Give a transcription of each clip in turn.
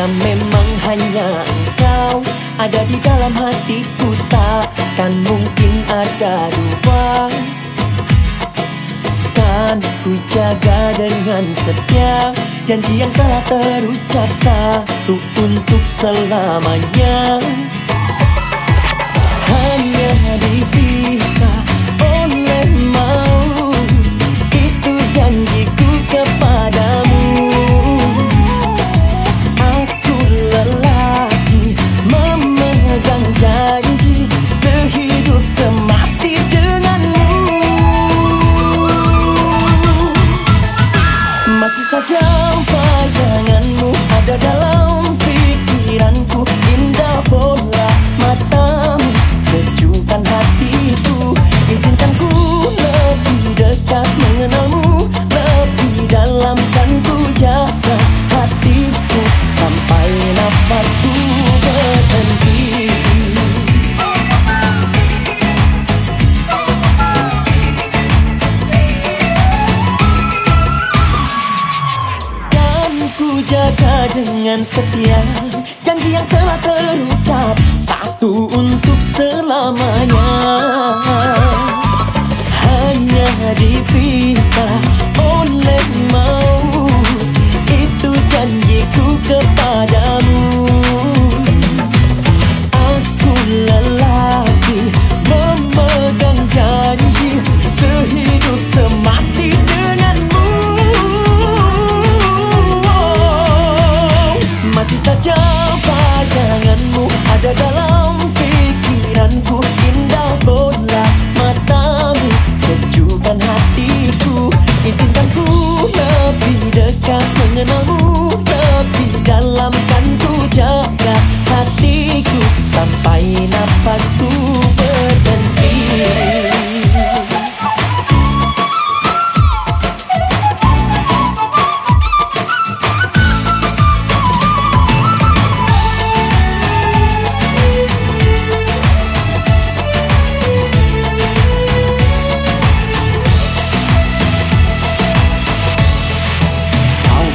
Jika memang hanya engkau ada di dalam hatiku Takkan mungkin ada ruang Kan ku jaga dengan setia. Janji yang telah terucap satu untuk selamanya ada dalam pikiranku Indah bola matamu, sejukkan hatiku. Izinkan ku lebih dekat mengenalmu Lebih dalam kan ku jaga hatiku. Sampai nafasku dengan setia. Janji yang telah terucap. Satu untuk selamanya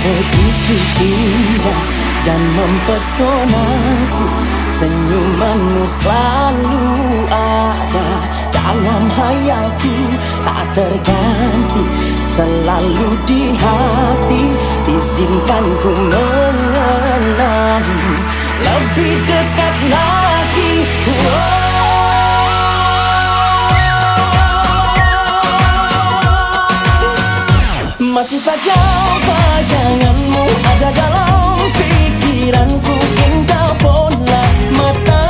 begitu indah dan mempesonaku. Senyumanmu selalu ada dalam hayalku. Tak terganti selalu di hati. Izinkan ku mengenalmu lebih dekat lagi Masih saja bayanganmu ada dalam pikiranku. Indah pola mata